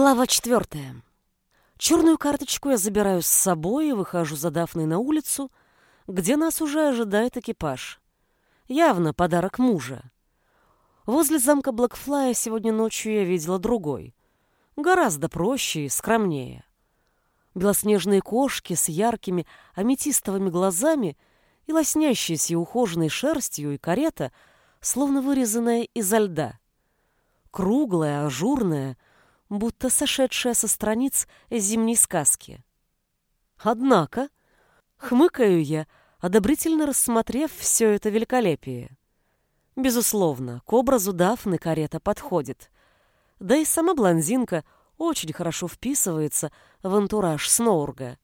Глава четвертая. Черную карточку я забираю с собой и выхожу за Дафной на улицу, где нас уже ожидает экипаж. Явно подарок мужа. Возле замка Блэкфлая сегодня ночью я видела другой. Гораздо проще и скромнее. Белоснежные кошки с яркими аметистовыми глазами и лоснящейся и ухоженной шерстью и карета, словно вырезанная изо льда. Круглая, ажурная — будто сошедшая со страниц зимней сказки. Однако, хмыкаю я, одобрительно рассмотрев все это великолепие. Безусловно, к образу Дафны карета подходит. Да и сама блондинка очень хорошо вписывается в антураж Сноурга.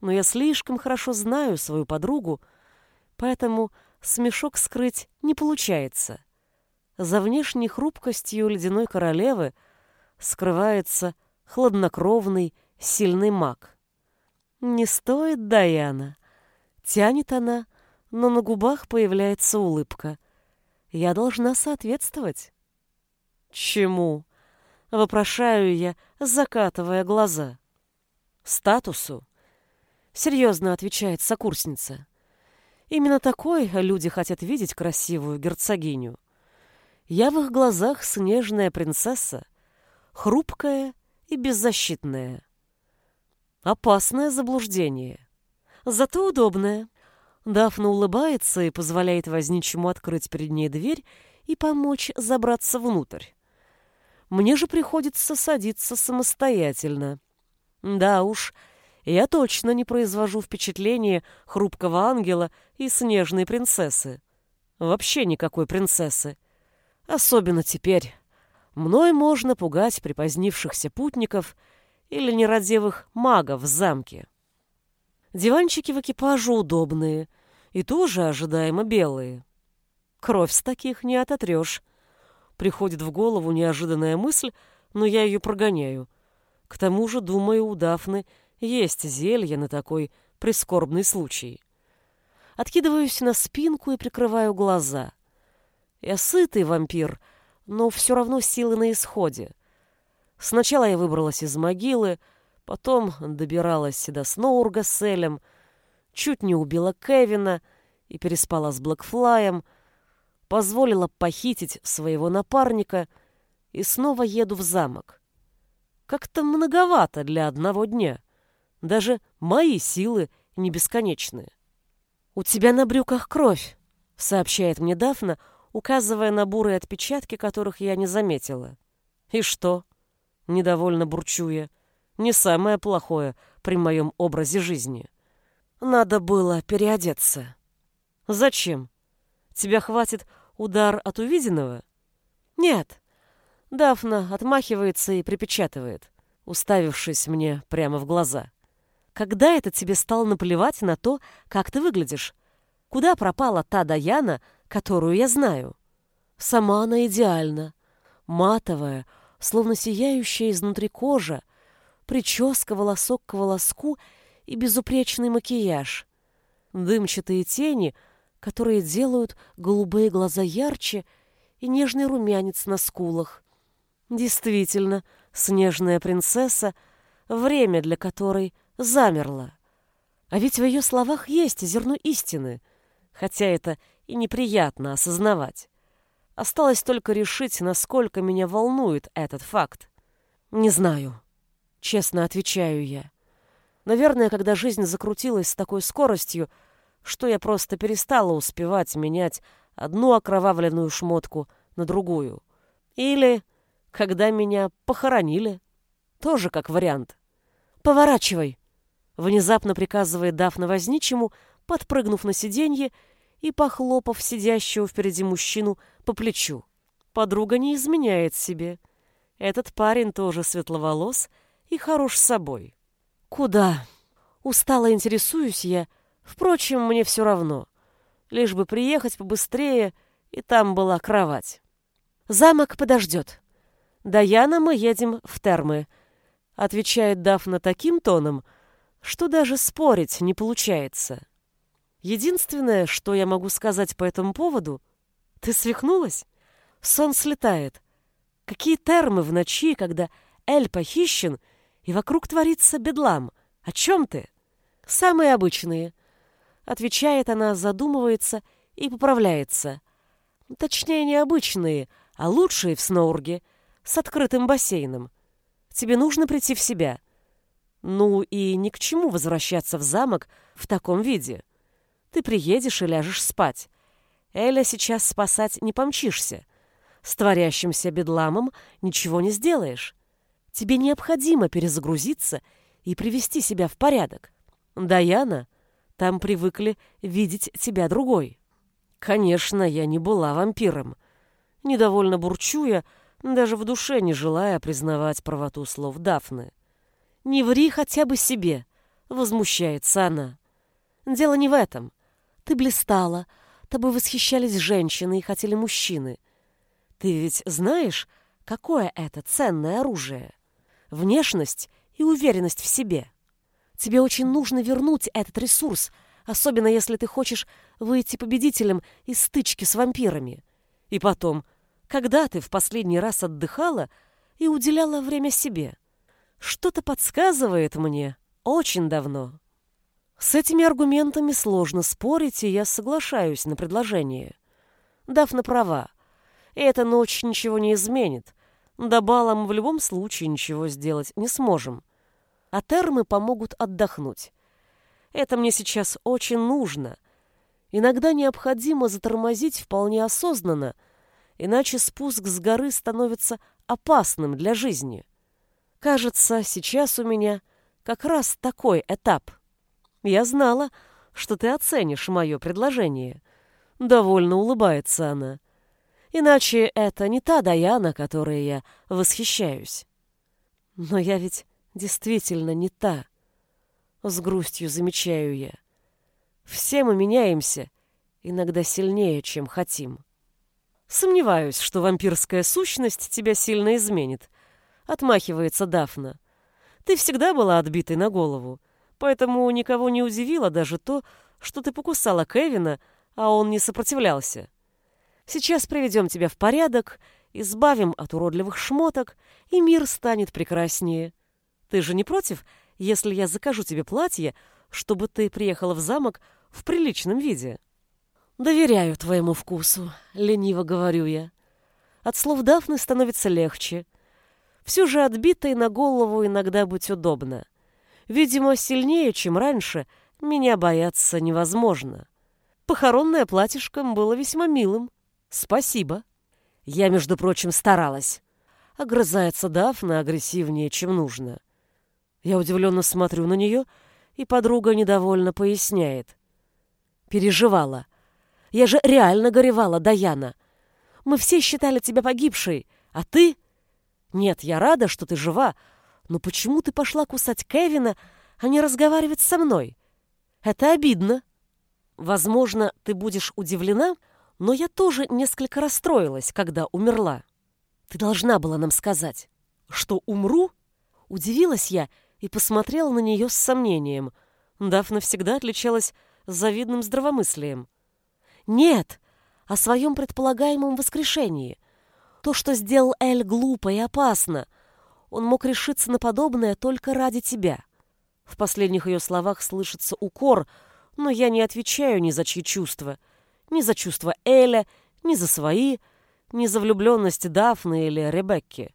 Но я слишком хорошо знаю свою подругу, поэтому смешок скрыть не получается. За внешней хрупкостью ледяной королевы — скрывается хладнокровный, сильный маг. Не стоит, Даяна. Тянет она, но на губах появляется улыбка. Я должна соответствовать. Чему? Вопрошаю я, закатывая глаза. Статусу. Серьезно отвечает сокурсница. Именно такой люди хотят видеть красивую герцогиню. Я в их глазах снежная принцесса, хрупкое и беззащитное. Опасное заблуждение. Зато удобное. Дафна улыбается и позволяет возничему открыть перед ней дверь и помочь забраться внутрь. Мне же приходится садиться самостоятельно. Да уж, я точно не произвожу впечатление хрупкого ангела и снежной принцессы. Вообще никакой принцессы. Особенно теперь. Мной можно пугать припозднившихся путников или нерадивых магов в замке. Диванчики в экипаже удобные и тоже ожидаемо белые. Кровь с таких не ототрешь. Приходит в голову неожиданная мысль, но я ее прогоняю. К тому же, думаю, у Дафны есть зелье на такой прискорбный случай. Откидываюсь на спинку и прикрываю глаза. Я сытый вампир — но все равно силы на исходе. Сначала я выбралась из могилы, потом добиралась до Сноурга с Элем, чуть не убила Кевина и переспала с Блэкфлаем, позволила похитить своего напарника и снова еду в замок. Как-то многовато для одного дня. Даже мои силы не бесконечные. «У тебя на брюках кровь», — сообщает мне Дафна, — указывая на бурые отпечатки, которых я не заметила. «И что?» — недовольно бурчу я. «Не самое плохое при моем образе жизни. Надо было переодеться». «Зачем? Тебя хватит удар от увиденного?» «Нет». Дафна отмахивается и припечатывает, уставившись мне прямо в глаза. «Когда это тебе стало наплевать на то, как ты выглядишь? Куда пропала та Даяна, которую я знаю. Сама она идеальна. Матовая, словно сияющая изнутри кожа, прическа волосок к волоску и безупречный макияж. Дымчатые тени, которые делают голубые глаза ярче и нежный румянец на скулах. Действительно, снежная принцесса, время для которой замерло. А ведь в ее словах есть зерно истины, хотя это и неприятно осознавать. Осталось только решить, насколько меня волнует этот факт. Не знаю. Честно отвечаю я. Наверное, когда жизнь закрутилась с такой скоростью, что я просто перестала успевать менять одну окровавленную шмотку на другую. Или когда меня похоронили. Тоже как вариант. «Поворачивай!» Внезапно приказывает Дафна возничему, подпрыгнув на сиденье и похлопав сидящего впереди мужчину по плечу. Подруга не изменяет себе. Этот парень тоже светловолос и хорош собой. Куда? Устало интересуюсь я. Впрочем, мне все равно. Лишь бы приехать побыстрее, и там была кровать. Замок подождет. Даяна, мы едем в термы. Отвечает Дафна таким тоном, что даже спорить не получается. Единственное, что я могу сказать по этому поводу, ты свихнулась? Сон слетает. Какие термы в ночи, когда Эль похищен, и вокруг творится бедлам. О чем ты? Самые обычные. Отвечает она, задумывается и поправляется. Точнее, не обычные, а лучшие в Сноурге, с открытым бассейном. Тебе нужно прийти в себя. Ну и ни к чему возвращаться в замок в таком виде. Ты приедешь и ляжешь спать. Эля сейчас спасать не помчишься. С творящимся бедламом ничего не сделаешь. Тебе необходимо перезагрузиться и привести себя в порядок. Даяна, там привыкли видеть тебя другой. Конечно, я не была вампиром. Недовольно бурчу я, даже в душе не желая признавать правоту слов Дафны. «Не ври хотя бы себе», — возмущается она. «Дело не в этом. Ты блистала, тобой восхищались женщины и хотели мужчины. Ты ведь знаешь, какое это ценное оружие? Внешность и уверенность в себе. Тебе очень нужно вернуть этот ресурс, особенно если ты хочешь выйти победителем из стычки с вампирами. И потом, когда ты в последний раз отдыхала и уделяла время себе? Что-то подсказывает мне очень давно. С этими аргументами сложно спорить, и я соглашаюсь на предложение. Дафна права. Эта ночь ничего не изменит. До бала мы в любом случае ничего сделать не сможем. А термы помогут отдохнуть. Это мне сейчас очень нужно. Иногда необходимо затормозить вполне осознанно, иначе спуск с горы становится опасным для жизни. Кажется, сейчас у меня как раз такой этап. Я знала, что ты оценишь мое предложение. Довольно улыбается она. Иначе это не та Даяна, которой я восхищаюсь. Но я ведь действительно не та. С грустью замечаю я. Все мы меняемся, иногда сильнее, чем хотим. Сомневаюсь, что вампирская сущность тебя сильно изменит. Отмахивается Дафна. Ты всегда была отбитой на голову, поэтому никого не удивило даже то, что ты покусала Кевина, а он не сопротивлялся. Сейчас приведем тебя в порядок, избавим от уродливых шмоток, и мир станет прекраснее. Ты же не против, если я закажу тебе платье, чтобы ты приехала в замок в приличном виде?» «Доверяю твоему вкусу», — лениво говорю я. От слов Дафны становится легче. Все же отбитой на голову иногда быть удобно. Видимо, сильнее, чем раньше, меня бояться невозможно. Похоронное платьишко было весьма милым. «Спасибо». Я, между прочим, старалась. Огрызается Дафна агрессивнее, чем нужно. Я удивленно смотрю на нее, и подруга недовольно поясняет. Переживала. Я же реально горевала, Даяна. Мы все считали тебя погибшей, а ты... Нет, я рада, что ты жива, но почему ты пошла кусать Кевина, а не разговаривать со мной? Это обидно. Возможно, ты будешь удивлена, — но я тоже несколько расстроилась, когда умерла. Ты должна была нам сказать, что умру? Удивилась я и посмотрела на нее с сомнением. Дафна всегда отличалась завидным здравомыслием. Нет, о своем предполагаемом воскрешении. То, что сделал Эль, глупо и опасно. Он мог решиться на подобное только ради тебя. В последних ее словах слышится укор, но я не отвечаю ни за чьи чувства — ни за чувства Эля, ни за свои, ни за влюбленность Дафны или Ребекки.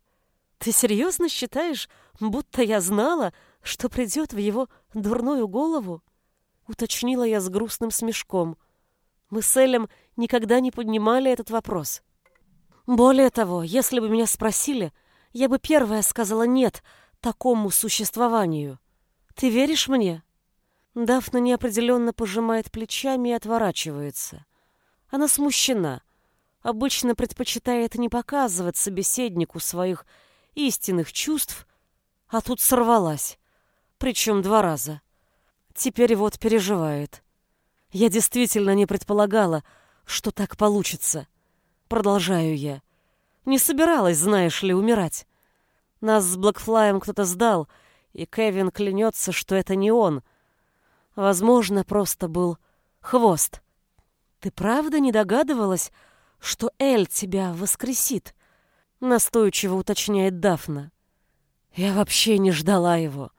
Ты серьезно считаешь, будто я знала, что придет в его дурную голову? Уточнила я с грустным смешком. Мы с Элем никогда не поднимали этот вопрос. Более того, если бы меня спросили, я бы первая сказала «нет» такому существованию. Ты веришь мне?» Дафна неопределенно пожимает плечами и отворачивается. Она смущена. Обычно предпочитает не показывать собеседнику своих истинных чувств, а тут сорвалась. Причем два раза. Теперь вот переживает. Я действительно не предполагала, что так получится. Продолжаю я. Не собиралась, знаешь ли, умирать. Нас с Блэкфлаем кто-то сдал, и Кевин клянется, что это не он. Возможно, просто был хвост. «Ты правда не догадывалась, что Эль тебя воскресит?» — настойчиво уточняет Дафна. Я вообще не ждала его.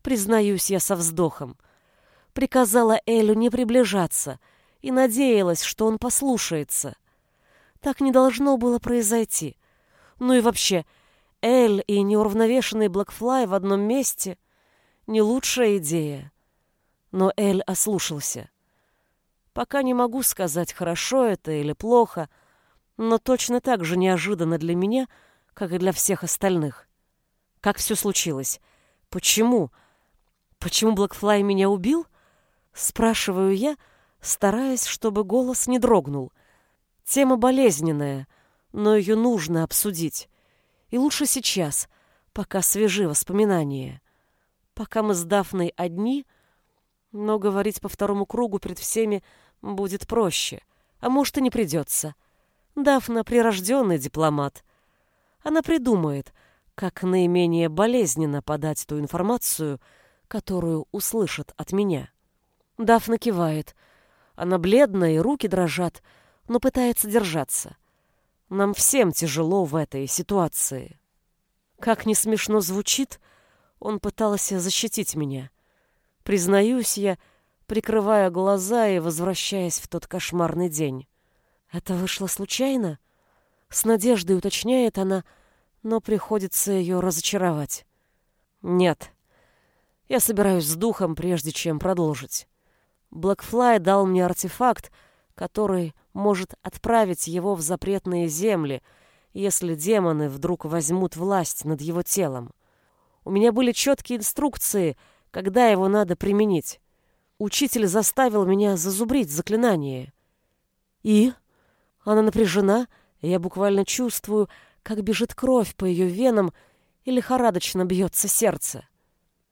Признаюсь я со вздохом. Приказала Элю не приближаться и надеялась, что он послушается. Так не должно было произойти. Ну и вообще, Эль и неуравновешенный Блэкфлай в одном месте — не лучшая идея. Но Эль ослушался. Пока не могу сказать, хорошо это или плохо, но точно так же неожиданно для меня, как и для всех остальных. Как все случилось? Почему? Почему Блэкфлай меня убил? Спрашиваю я, стараясь, чтобы голос не дрогнул. Тема болезненная, но ее нужно обсудить. И лучше сейчас, пока свежи воспоминания. Пока мы с Дафной одни, но говорить по второму кругу перед всеми будет проще. А может, и не придется. Дафна — прирожденный дипломат. Она придумает, как наименее болезненно подать ту информацию, которую услышат от меня. Дафна кивает. Она бледная и руки дрожат, но пытается держаться. Нам всем тяжело в этой ситуации. Как не смешно звучит, он пытался защитить меня. Признаюсь я, прикрывая глаза и возвращаясь в тот кошмарный день. Это вышло случайно? С надеждой уточняет она, но приходится ее разочаровать. Нет. Я собираюсь с духом, прежде чем продолжить. Блэкфлай дал мне артефакт, который может отправить его в запретные земли, если демоны вдруг возьмут власть над его телом. У меня были четкие инструкции, когда его надо применить. Учитель заставил меня зазубрить заклинание. И? Она напряжена, и я буквально чувствую, как бежит кровь по ее венам и лихорадочно бьется сердце.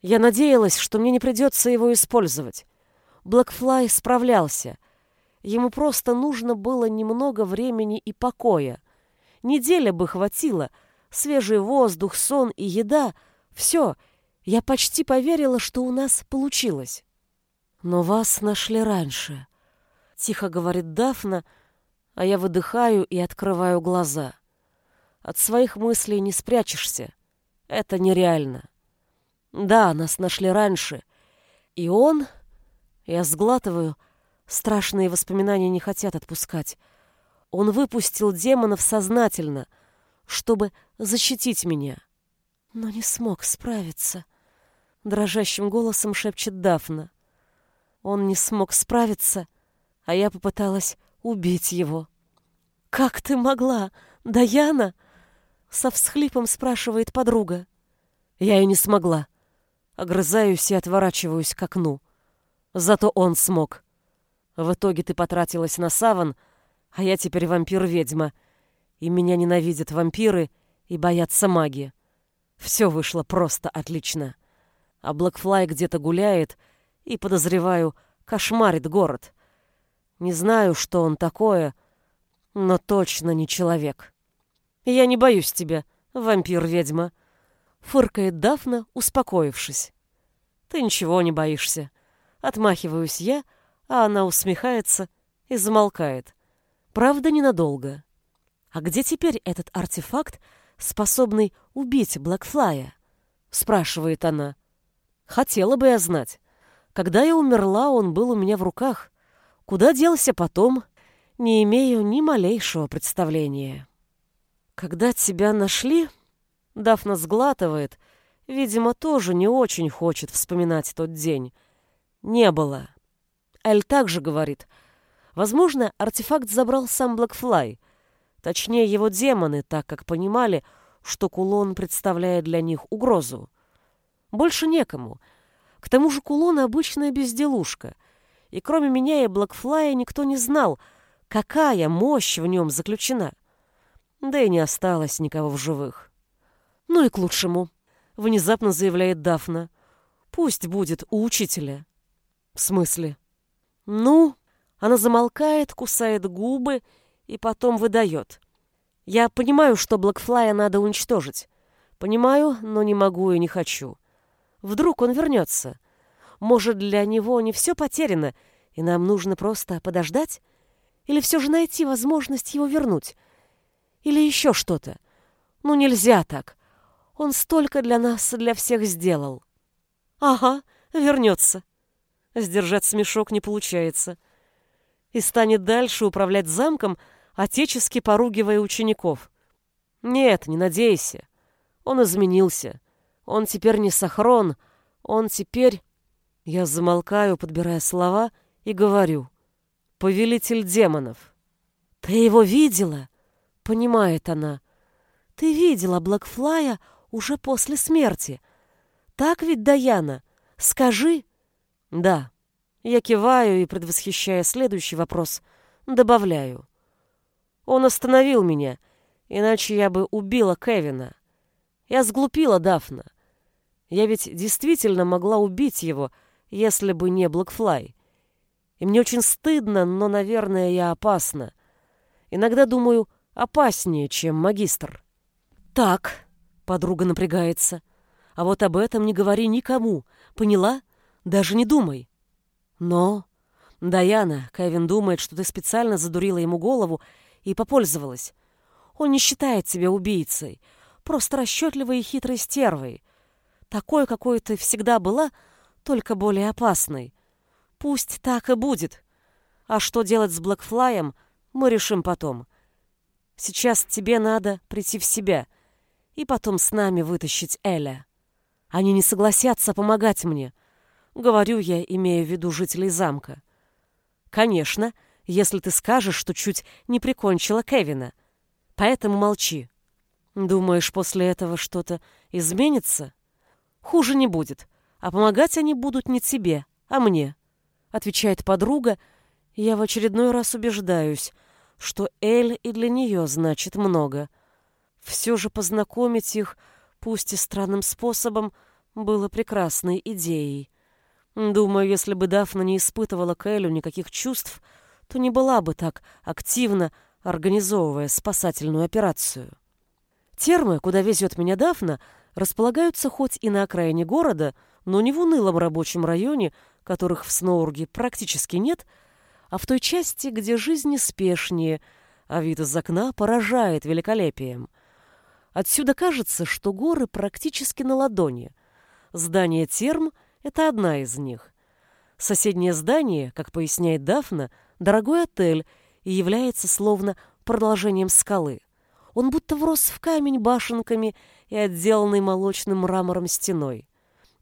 Я надеялась, что мне не придется его использовать. Блэкфлай справлялся. Ему просто нужно было немного времени и покоя. Неделя бы хватило. Свежий воздух, сон и еда — все. Я почти поверила, что у нас получилось. «Но вас нашли раньше», — тихо говорит Дафна, а я выдыхаю и открываю глаза. От своих мыслей не спрячешься. Это нереально. Да, нас нашли раньше. И он... Я сглатываю. Страшные воспоминания не хотят отпускать. Он выпустил демонов сознательно, чтобы защитить меня. Но не смог справиться. Дрожащим голосом шепчет Дафна. Он не смог справиться, а я попыталась убить его. «Как ты могла, Даяна?» Со всхлипом спрашивает подруга. Я и не смогла. Огрызаюсь и отворачиваюсь к окну. Зато он смог. В итоге ты потратилась на саван, а я теперь вампир-ведьма. И меня ненавидят вампиры и боятся маги. Все вышло просто отлично. А Блэкфлай где-то гуляет — и, подозреваю, кошмарит город. Не знаю, что он такое, но точно не человек. Я не боюсь тебя, вампир-ведьма, фыркает Дафна, успокоившись. Ты ничего не боишься. Отмахиваюсь я, а она усмехается и замолкает. Правда, ненадолго. А где теперь этот артефакт, способный убить Блэкфлая? Спрашивает она. Хотела бы я знать. Когда я умерла, он был у меня в руках. Куда делся потом, не имею ни малейшего представления. Когда тебя нашли, Дафна сглатывает, видимо, тоже не очень хочет вспоминать тот день. Не было. Эль также говорит, возможно, артефакт забрал сам Блэкфлай, точнее его демоны, так как понимали, что кулон представляет для них угрозу. Больше некому — к тому же кулон — обычная безделушка. И кроме меня и Блэкфлая никто не знал, какая мощь в нем заключена. Да и не осталось никого в живых. «Ну и к лучшему», — внезапно заявляет Дафна. «Пусть будет у учителя». «В смысле?» «Ну...» Она замолкает, кусает губы и потом выдает. «Я понимаю, что Блэкфлая надо уничтожить. Понимаю, но не могу и не хочу. Вдруг он вернется. Может, для него не все потеряно, и нам нужно просто подождать? Или все же найти возможность его вернуть? Или еще что-то? Ну, нельзя так. Он столько для нас, для всех сделал. Ага, вернется. Сдержать смешок не получается. И станет дальше управлять замком, отечески поругивая учеников. Нет, не надейся. Он изменился. Он теперь не Сахрон, он теперь... Я замолкаю, подбирая слова, и говорю. Повелитель демонов. Ты его видела? Понимает она. Ты видела Блэкфлая уже после смерти. Так ведь, Даяна? Скажи. Да. Я киваю и, предвосхищая следующий вопрос, добавляю. Он остановил меня, иначе я бы убила Кевина. Я сглупила Дафна. Я ведь действительно могла убить его, если бы не Блэкфлай. И мне очень стыдно, но, наверное, я опасна. Иногда думаю, опаснее, чем магистр. Так, подруга напрягается. А вот об этом не говори никому. Поняла? Даже не думай. Но... Даяна, Кевин думает, что ты специально задурила ему голову и попользовалась. Он не считает тебя убийцей, просто расчетливой и хитрой стервой. Такой, какой ты всегда была, только более опасной. Пусть так и будет. А что делать с Блэкфлаем, мы решим потом. Сейчас тебе надо прийти в себя и потом с нами вытащить Эля. Они не согласятся помогать мне. Говорю я, имея в виду жителей замка. Конечно, если ты скажешь, что чуть не прикончила Кевина. Поэтому молчи. Думаешь, после этого что-то изменится? Хуже не будет. А помогать они будут не тебе, а мне. Отвечает подруга, я в очередной раз убеждаюсь, что Эль и для нее значит много. Все же познакомить их, пусть и странным способом, было прекрасной идеей. Думаю, если бы Дафна не испытывала к Элю никаких чувств, то не была бы так активно организовывая спасательную операцию. Термы, куда везет меня Дафна, располагаются хоть и на окраине города, но не в унылом рабочем районе, которых в Сноурге практически нет, а в той части, где жизнь неспешнее, а вид из окна поражает великолепием. Отсюда кажется, что горы практически на ладони. Здание терм — это одна из них. Соседнее здание, как поясняет Дафна, дорогой отель и является словно продолжением скалы. Он будто врос в камень башенками и отделанный молочным мрамором стеной.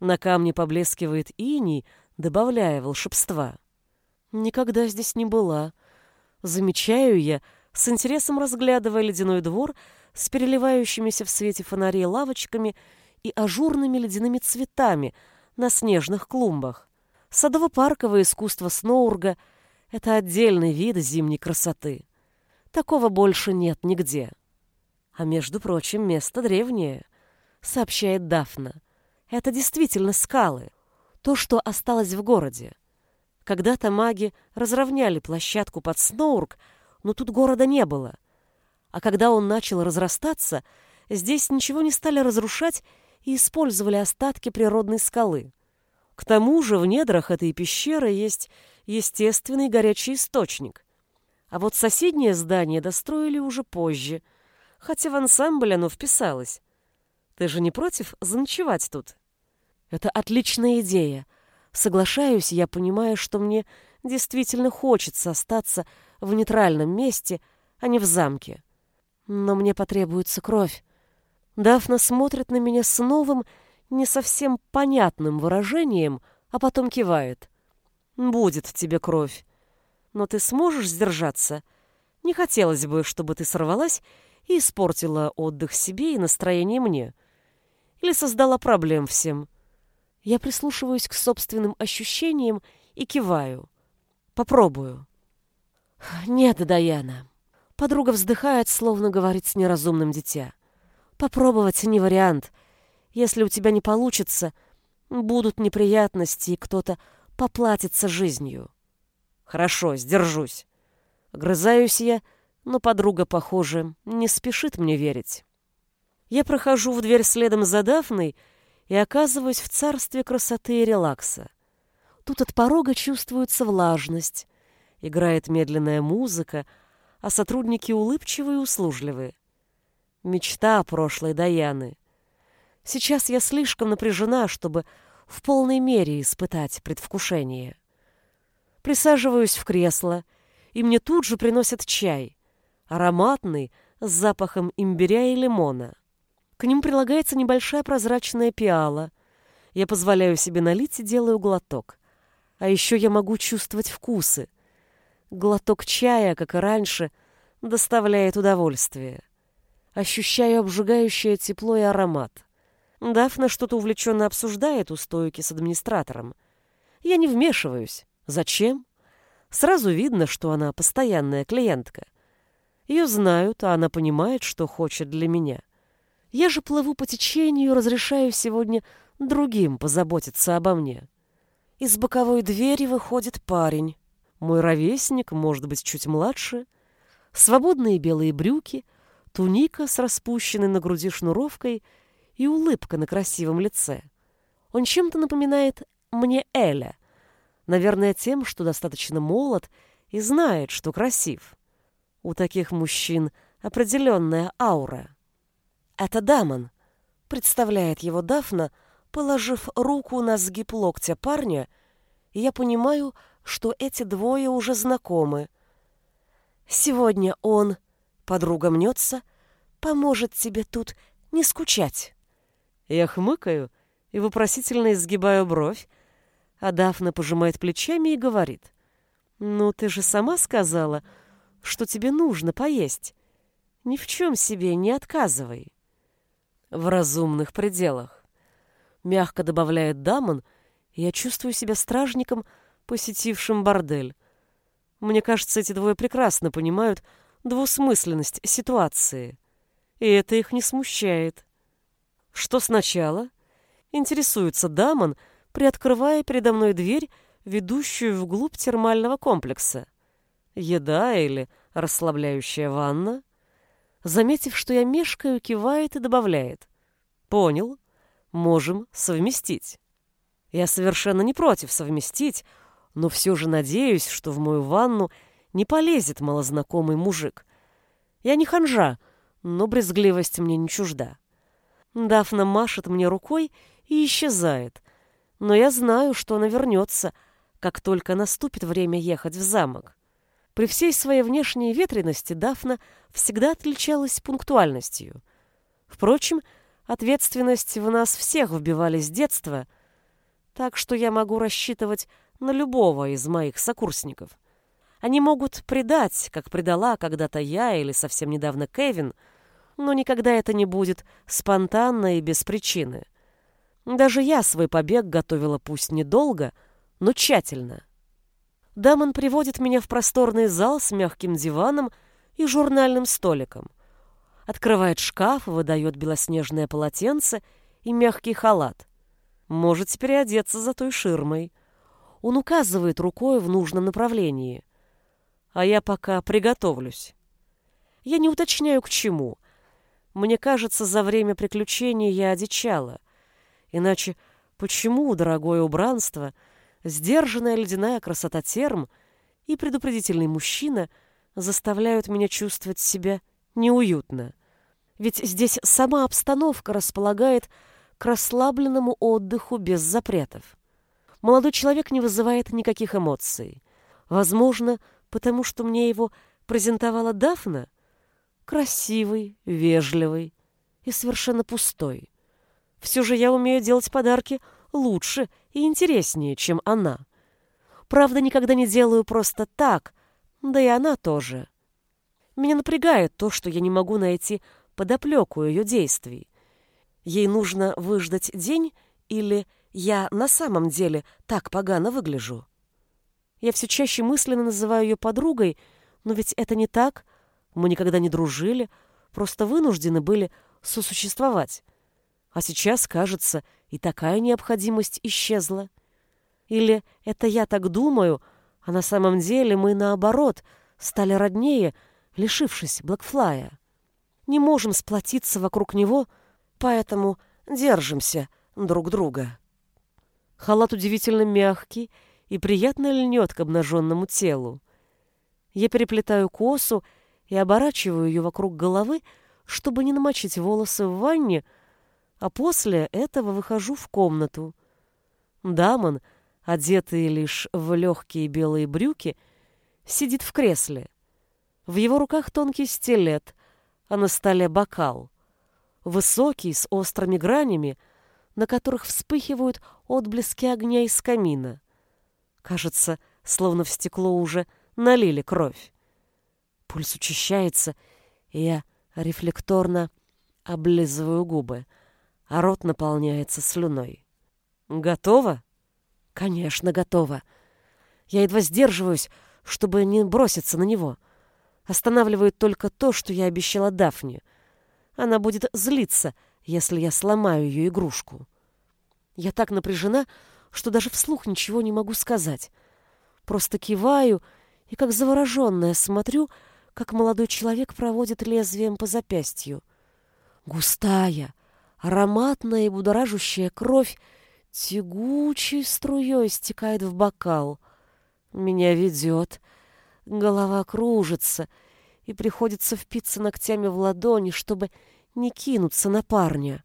На камне поблескивает иней, добавляя волшебства. Никогда здесь не была. Замечаю я, с интересом разглядывая ледяной двор с переливающимися в свете фонарей лавочками и ажурными ледяными цветами на снежных клумбах. Садово-парковое искусство Сноурга — это отдельный вид зимней красоты. Такого больше нет нигде. А между прочим, место древнее, сообщает Дафна. Это действительно скалы, то, что осталось в городе. Когда-то маги разровняли площадку под Сноург, но тут города не было. А когда он начал разрастаться, здесь ничего не стали разрушать и использовали остатки природной скалы. К тому же в недрах этой пещеры есть естественный горячий источник. А вот соседнее здание достроили уже позже, хотя в ансамбль оно вписалось. Ты же не против заночевать тут? Это отличная идея. Соглашаюсь, я понимаю, что мне действительно хочется остаться в нейтральном месте, а не в замке. Но мне потребуется кровь. Дафна смотрит на меня с новым, не совсем понятным выражением, а потом кивает. «Будет тебе кровь. Но ты сможешь сдержаться? Не хотелось бы, чтобы ты сорвалась и испортила отдых себе и настроение мне. Или создала проблем всем. Я прислушиваюсь к собственным ощущениям и киваю. Попробую. Нет, Даяна. Подруга вздыхает, словно говорит с неразумным дитя. Попробовать не вариант. Если у тебя не получится, будут неприятности, и кто-то поплатится жизнью. Хорошо, сдержусь. Грызаюсь я, но подруга, похоже, не спешит мне верить. Я прохожу в дверь следом за Дафной и оказываюсь в царстве красоты и релакса. Тут от порога чувствуется влажность, играет медленная музыка, а сотрудники улыбчивые и услужливые. Мечта прошлой Даяны. Сейчас я слишком напряжена, чтобы в полной мере испытать предвкушение. Присаживаюсь в кресло, и мне тут же приносят чай, ароматный, с запахом имбиря и лимона. К ним прилагается небольшая прозрачная пиала. Я позволяю себе налить и делаю глоток. А еще я могу чувствовать вкусы. Глоток чая, как и раньше, доставляет удовольствие. Ощущаю обжигающее тепло и аромат. Дафна что-то увлеченно обсуждает у стойки с администратором. Я не вмешиваюсь. Зачем? Сразу видно, что она постоянная клиентка. Ее знают, а она понимает, что хочет для меня. Я же плыву по течению разрешаю сегодня другим позаботиться обо мне. Из боковой двери выходит парень. Мой ровесник, может быть, чуть младше. Свободные белые брюки, туника с распущенной на груди шнуровкой и улыбка на красивом лице. Он чем-то напоминает мне Эля. Наверное, тем, что достаточно молод и знает, что красив. У таких мужчин определенная аура. Это Дамон, представляет его Дафна, положив руку на сгиб локтя парня, и я понимаю, что эти двое уже знакомы. Сегодня он, подруга мнется, поможет тебе тут не скучать. Я хмыкаю и вопросительно изгибаю бровь, а Дафна пожимает плечами и говорит. «Ну, ты же сама сказала, — что тебе нужно поесть. Ни в чем себе не отказывай. В разумных пределах. Мягко добавляет Дамон, и я чувствую себя стражником, посетившим бордель. Мне кажется, эти двое прекрасно понимают двусмысленность ситуации. И это их не смущает. Что сначала? Интересуется Дамон, приоткрывая передо мной дверь, ведущую вглубь термального комплекса. Еда или расслабляющая ванна? Заметив, что я мешкаю, кивает и добавляет. Понял. Можем совместить. Я совершенно не против совместить, но все же надеюсь, что в мою ванну не полезет малознакомый мужик. Я не ханжа, но брезгливость мне не чужда. Дафна машет мне рукой и исчезает, но я знаю, что она вернется, как только наступит время ехать в замок. При всей своей внешней ветрености Дафна всегда отличалась пунктуальностью. Впрочем, ответственность в нас всех вбивали с детства, так что я могу рассчитывать на любого из моих сокурсников. Они могут предать, как предала когда-то я или совсем недавно Кевин, но никогда это не будет спонтанно и без причины. Даже я свой побег готовила пусть недолго, но тщательно. Дамон приводит меня в просторный зал с мягким диваном и журнальным столиком. Открывает шкаф, выдает белоснежное полотенце и мягкий халат. Можете переодеться за той ширмой. Он указывает рукой в нужном направлении. А я пока приготовлюсь. Я не уточняю, к чему. Мне кажется, за время приключений я одичала. Иначе почему дорогое убранство — сдержанная ледяная красота терм и предупредительный мужчина заставляют меня чувствовать себя неуютно. Ведь здесь сама обстановка располагает к расслабленному отдыху без запретов. Молодой человек не вызывает никаких эмоций. Возможно, потому что мне его презентовала Дафна. Красивый, вежливый и совершенно пустой. Все же я умею делать подарки лучше и интереснее, чем она. Правда, никогда не делаю просто так, да и она тоже. Меня напрягает то, что я не могу найти подоплеку ее действий. Ей нужно выждать день или я на самом деле так погано выгляжу? Я все чаще мысленно называю ее подругой, но ведь это не так. Мы никогда не дружили, просто вынуждены были сосуществовать. А сейчас, кажется, и такая необходимость исчезла. Или это я так думаю, а на самом деле мы, наоборот, стали роднее, лишившись Блэкфлая. Не можем сплотиться вокруг него, поэтому держимся друг друга. Халат удивительно мягкий и приятно льнет к обнаженному телу. Я переплетаю косу и оборачиваю ее вокруг головы, чтобы не намочить волосы в ванне, а после этого выхожу в комнату. Дамон, одетый лишь в легкие белые брюки, сидит в кресле. В его руках тонкий стилет, а на столе бокал. Высокий, с острыми гранями, на которых вспыхивают отблески огня из камина. Кажется, словно в стекло уже налили кровь. Пульс учащается, и я рефлекторно облизываю губы, а рот наполняется слюной. «Готово?» «Конечно, готово. Я едва сдерживаюсь, чтобы не броситься на него. Останавливает только то, что я обещала Дафне. Она будет злиться, если я сломаю ее игрушку. Я так напряжена, что даже вслух ничего не могу сказать. Просто киваю и, как завороженная, смотрю, как молодой человек проводит лезвием по запястью. Густая, ароматная и будоражущая кровь тягучей струей стекает в бокал. Меня ведет, голова кружится, и приходится впиться ногтями в ладони, чтобы не кинуться на парня.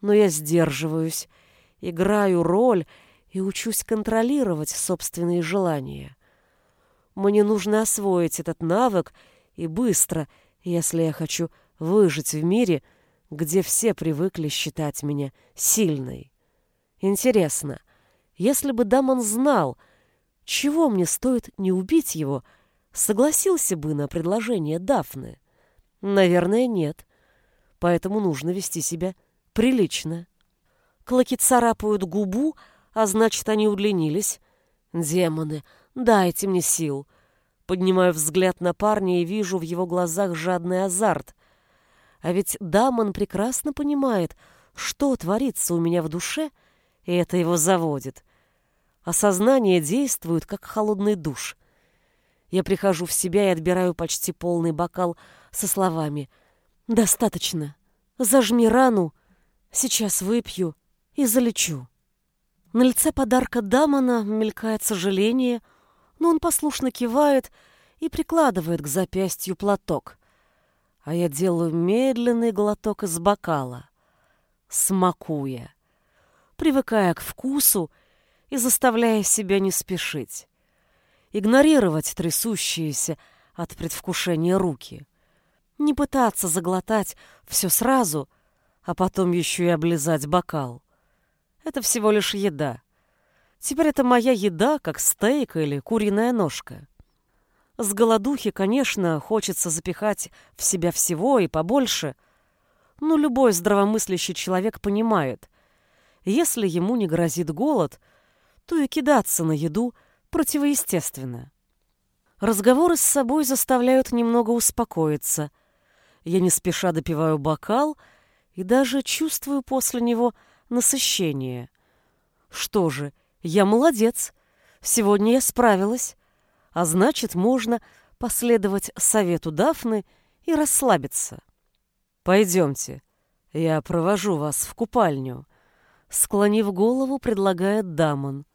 Но я сдерживаюсь, играю роль и учусь контролировать собственные желания. Мне нужно освоить этот навык и быстро, если я хочу выжить в мире, где все привыкли считать меня сильной. Интересно, если бы Дамон знал, чего мне стоит не убить его, согласился бы на предложение Дафны? Наверное, нет. Поэтому нужно вести себя прилично. Клыки царапают губу, а значит, они удлинились. Демоны, дайте мне сил. Поднимаю взгляд на парня и вижу в его глазах жадный азарт. А ведь Дамон прекрасно понимает, что творится у меня в душе, и это его заводит. Осознание действует, как холодный душ. Я прихожу в себя и отбираю почти полный бокал со словами «Достаточно. Зажми рану. Сейчас выпью и залечу». На лице подарка Дамона мелькает сожаление, но он послушно кивает и прикладывает к запястью платок. А я делаю медленный глоток из бокала, смакуя, привыкая к вкусу и заставляя себя не спешить, игнорировать трясущиеся от предвкушения руки, не пытаться заглотать все сразу, а потом еще и облизать бокал. Это всего лишь еда. Теперь это моя еда, как стейк или куриная ножка. С голодухи, конечно, хочется запихать в себя всего и побольше, но любой здравомыслящий человек понимает, если ему не грозит голод, то и кидаться на еду противоестественно. Разговоры с собой заставляют немного успокоиться. Я не спеша допиваю бокал и даже чувствую после него – насыщение. Что же, я молодец. Сегодня я справилась. А значит, можно последовать совету Дафны и расслабиться. Пойдемте, я провожу вас в купальню. Склонив голову, предлагает Дамон.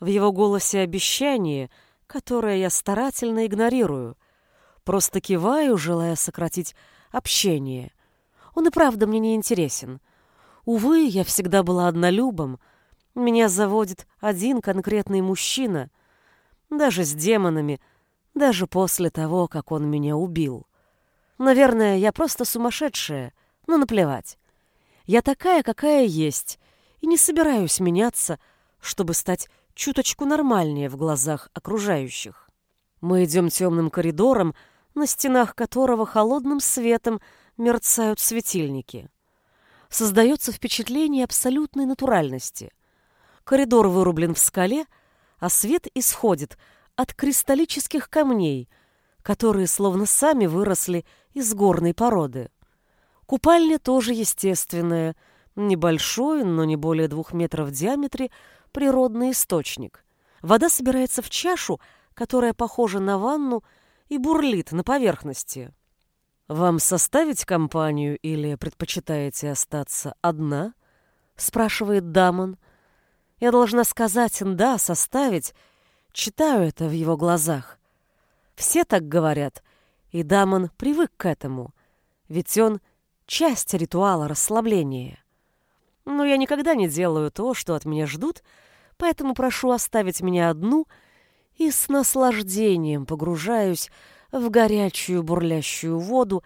В его голосе обещание, которое я старательно игнорирую. Просто киваю, желая сократить общение. Он и правда мне не интересен. Увы, я всегда была однолюбом. Меня заводит один конкретный мужчина. Даже с демонами, даже после того, как он меня убил. Наверное, я просто сумасшедшая, но наплевать. Я такая, какая есть, и не собираюсь меняться, чтобы стать чуточку нормальнее в глазах окружающих. Мы идем темным коридором, на стенах которого холодным светом мерцают светильники создается впечатление абсолютной натуральности. Коридор вырублен в скале, а свет исходит от кристаллических камней, которые словно сами выросли из горной породы. Купальня тоже естественная, небольшой, но не более двух метров в диаметре, природный источник. Вода собирается в чашу, которая похожа на ванну и бурлит на поверхности. «Вам составить компанию или предпочитаете остаться одна?» — спрашивает Дамон. Я должна сказать «да, составить». Читаю это в его глазах. Все так говорят, и Дамон привык к этому, ведь он — часть ритуала расслабления. Но я никогда не делаю то, что от меня ждут, поэтому прошу оставить меня одну и с наслаждением погружаюсь в горячую бурлящую воду,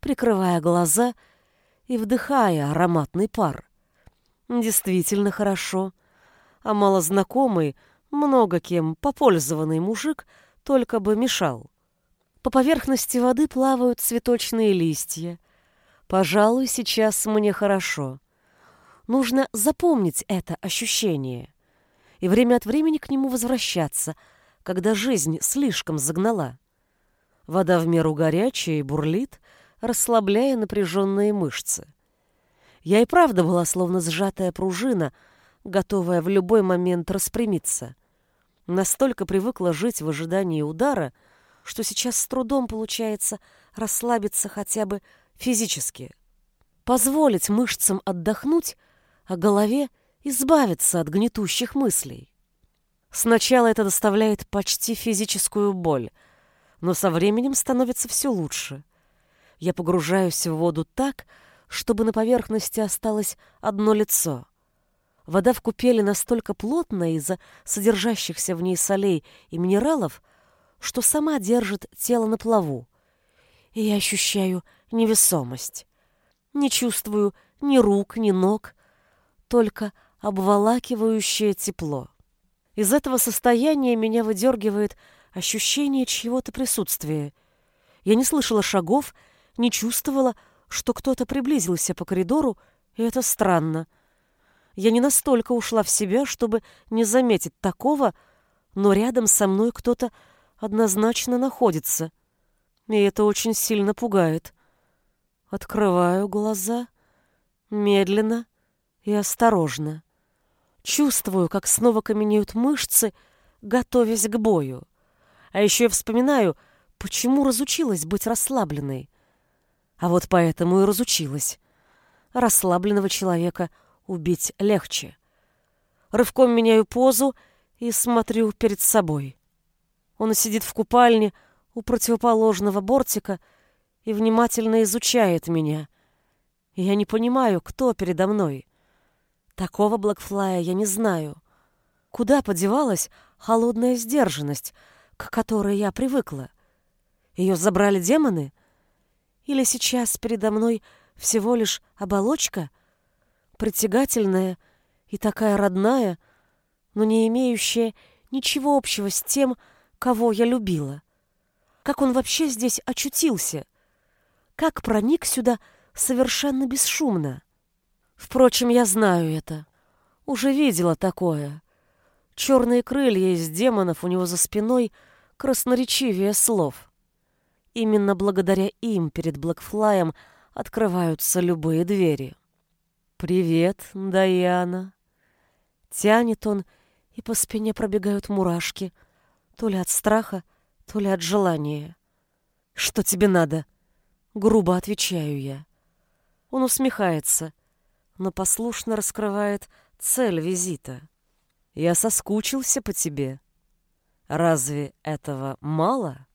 прикрывая глаза и вдыхая ароматный пар. Действительно хорошо. А малознакомый, много кем попользованный мужик только бы мешал. По поверхности воды плавают цветочные листья. Пожалуй, сейчас мне хорошо. Нужно запомнить это ощущение и время от времени к нему возвращаться, когда жизнь слишком загнала. Вода в меру горячая и бурлит, расслабляя напряженные мышцы. Я и правда была словно сжатая пружина, готовая в любой момент распрямиться. Настолько привыкла жить в ожидании удара, что сейчас с трудом получается расслабиться хотя бы физически. Позволить мышцам отдохнуть, а голове избавиться от гнетущих мыслей. Сначала это доставляет почти физическую боль, но со временем становится все лучше. Я погружаюсь в воду так, чтобы на поверхности осталось одно лицо. Вода в купели настолько плотная из-за содержащихся в ней солей и минералов, что сама держит тело на плаву. И я ощущаю невесомость. Не чувствую ни рук, ни ног, только обволакивающее тепло. Из этого состояния меня выдергивает ощущение чьего-то присутствия. Я не слышала шагов, не чувствовала, что кто-то приблизился по коридору, и это странно. Я не настолько ушла в себя, чтобы не заметить такого, но рядом со мной кто-то однозначно находится. И это очень сильно пугает. Открываю глаза медленно и осторожно. Чувствую, как снова каменеют мышцы, готовясь к бою. А еще я вспоминаю, почему разучилась быть расслабленной. А вот поэтому и разучилась. Расслабленного человека убить легче. Рывком меняю позу и смотрю перед собой. Он сидит в купальне у противоположного бортика и внимательно изучает меня. я не понимаю, кто передо мной. Такого Блэкфлая я не знаю. Куда подевалась холодная сдержанность, к которой я привыкла? Ее забрали демоны? Или сейчас передо мной всего лишь оболочка, притягательная и такая родная, но не имеющая ничего общего с тем, кого я любила? Как он вообще здесь очутился? Как проник сюда совершенно бесшумно? Впрочем, я знаю это. Уже видела такое. Черные крылья из демонов у него за спиной красноречивее слов. Именно благодаря им перед Блэкфлаем открываются любые двери. «Привет, Даяна!» Тянет он, и по спине пробегают мурашки, то ли от страха, то ли от желания. «Что тебе надо?» — грубо отвечаю я. Он усмехается, но послушно раскрывает цель визита. «Я соскучился по тебе. Разве этого мало?»